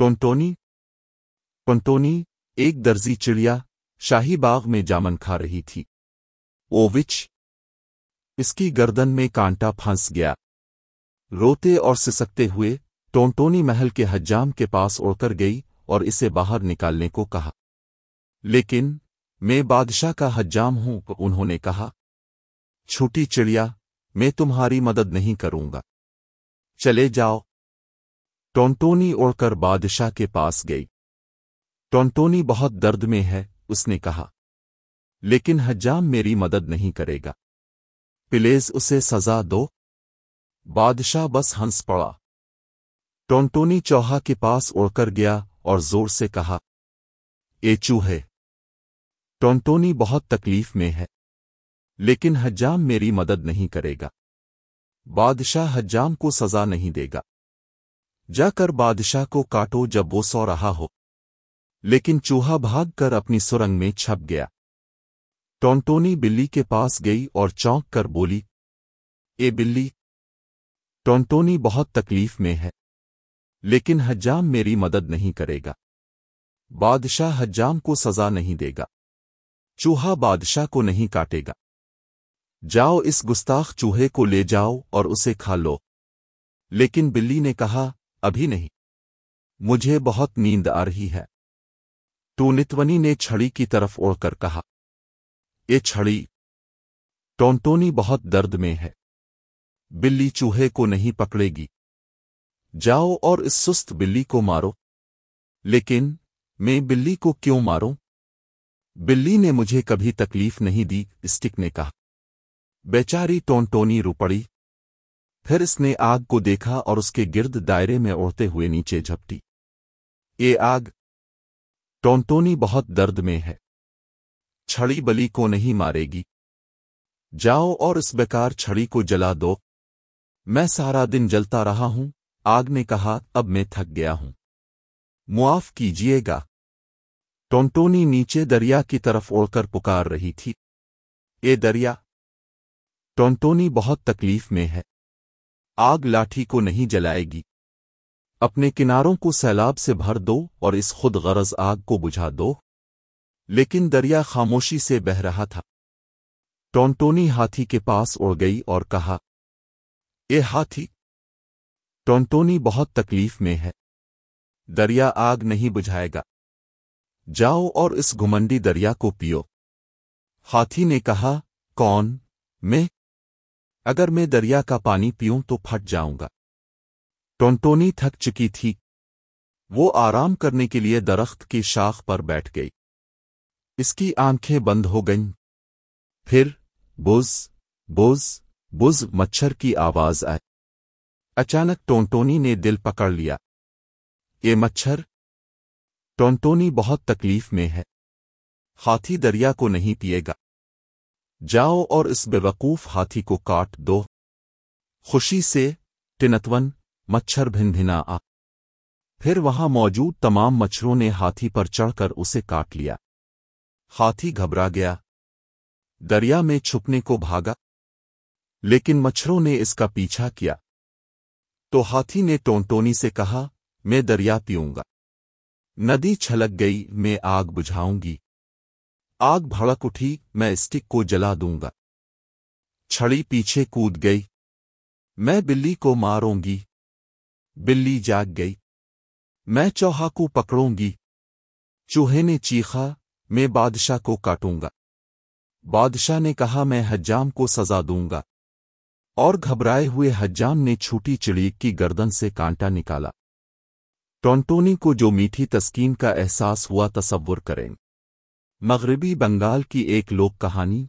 ٹونٹونی ٹونٹونی ایک درزی چڑیا شاہی باغ میں جامن کھا رہی تھی اووچ اس کی گردن میں کانٹا پھنس گیا روتے اور سسکتے ہوئے ٹونٹونی محل کے حجام کے پاس اڑ کر گئی اور اسے باہر نکالنے کو کہا لیکن میں بادشاہ کا حجام ہوں انہوں نے کہا چھوٹی چڑیا میں تمہاری مدد نہیں کروں گا چلے جاؤ ٹونٹونی اڑ کر بادشاہ کے پاس گئی۔ ٹونٹونی بہت درد میں ہے، اس نے کہا۔ لیکن حجام میری مدد نہیں کرے گا۔ پلیز اسے سزا دو۔ بادشاہ بس ہنس پڑا۔ ٹونٹونی چوہا کے پاس اڑ کر گیا اور زور سے کہا۔ اے چوہے، ٹونٹونی بہت تکلیف میں ہے، لیکن حجام میری مدد نہیں کرے گا۔ بادشاہ حجام کو سزا نہیں دے گا۔ جا کر بادشاہ کو کاٹو جب وہ سو رہا ہو۔ لیکن چوہا بھاگ کر اپنی سرنگ میں چھپ گیا۔ ٹونٹونی بلی کے پاس گئی اور چونک کر بولی، اے بلی، ٹونٹونی بہت تکلیف میں ہے، لیکن حجام میری مدد نہیں کرے گا۔ بادشاہ حجام کو سزا نہیں دے گا۔ چوہا بادشاہ کو نہیں کاٹے گا۔ جاؤ اس گستاخ چوہے کو لے جاؤ اور اسے کھا لو۔ لیکن بلی نے کہا ابھی نہیں۔ مجھے بہت نیند آ رہی ہے۔ ٹونتونی نے چھڑی کی طرف اڑ کر کہا، اے چھڑی، ٹونٹونی بہت درد میں ہے۔ بلی چوہے کو نہیں پکڑے گی۔ جاؤ اور اس سست بلی کو مارو۔ لیکن میں بلی کو کیوں ماروں؟ بلی نے مجھے کبھی تکلیف نہیں دی، اسٹک نے کہا۔ بیچاری ٹونٹونی روپڑی پھر اس نے آگ کو دیکھا اور اس کے گرد دائرے میں اڑتے ہوئے نیچے جھپٹی۔ یہ آگ، ٹونٹونی بہت درد میں ہے۔ چھڑی بلی کو نہیں مارے گی۔ جاؤ اور اس بیکار چھڑی کو جلا دو۔ میں سارا دن جلتا رہا ہوں۔ آگ نے کہا، اب میں تھک گیا ہوں۔ معاف کیجیے گا۔ ٹونٹونی نیچے دریا کی طرف اڑ کر پکار رہی تھی۔ اے دریا، ٹونٹونی بہت تکلیف میں ہے۔ آگ لاٹھی کو نہیں جلائے گی۔ اپنے کناروں کو سیلاب سے بھر دو اور اس خود غرض آگ کو بجھا دو۔ لیکن دریا خاموشی سے بہ رہا تھا۔ ٹونٹونی ہاتھی کے پاس اڑ گئی اور کہا، اے ہاتھی، ٹونٹونی بہت تکلیف میں ہے۔ دریا آگ نہیں بجھائے گا۔ جاؤ اور اس گھمنڈی دریا کو پیو۔ ہاتھی نے کہا، کون؟ میں؟ اگر میں دریا کا پانی پیوں تو پھٹ جاؤں گا۔ ٹونٹونی تھک چکی تھی۔ وہ آرام کرنے کے لیے درخت کی شاخ پر بیٹھ گئی۔ اس کی آنکھیں بند ہو گئیں۔ پھر بوز بوز بوز مچھر کی آواز آئے اچانک ٹونٹونی نے دل پکڑ لیا۔ یہ مچھر؟ ٹونٹونی بہت تکلیف میں ہے۔ ہاتھی دریا کو نہیں پیے گا۔ جاؤ اور اس بیوقوف ہاتھی کو کاٹ دو۔ خوشی سے ٹنتون مچھر بھن بھنا آ۔ پھر وہاں موجود تمام مچھروں نے ہاتھی پر چڑھ کر اسے کاٹ لیا۔ ہاتھی گھبرا گیا۔ دریا میں چھپنے کو بھاگا۔ لیکن مچھروں نے اس کا پیچھا کیا۔ تو ہاتھی نے ٹونٹونی سے کہا، میں دریا پیوں گا۔ ندی چھلک گئی، میں آگ بجھاؤں گی۔ آگ بھڑک اٹھی میں اسٹک کو جلا دوں گا۔ چھڑی پیچھے کود گئی۔ میں بلی کو ماروں گی۔ بلی جاگ گئی۔ میں چوہا کو پکڑوں گی۔ چوہے نے چیخا، میں بادشاہ کو کاٹوں گا۔ بادشاہ نے کہا، میں حجام کو سزا دوں گا۔ اور گھبرائے ہوئے حجام نے چھوٹی چڑی کی گردن سے کانٹا نکالا۔ ٹونٹونی کو جو میٹھی تسکین کا احساس ہوا، تصور کریں۔ مغربی بنگال کی ایک لوک کہانی۔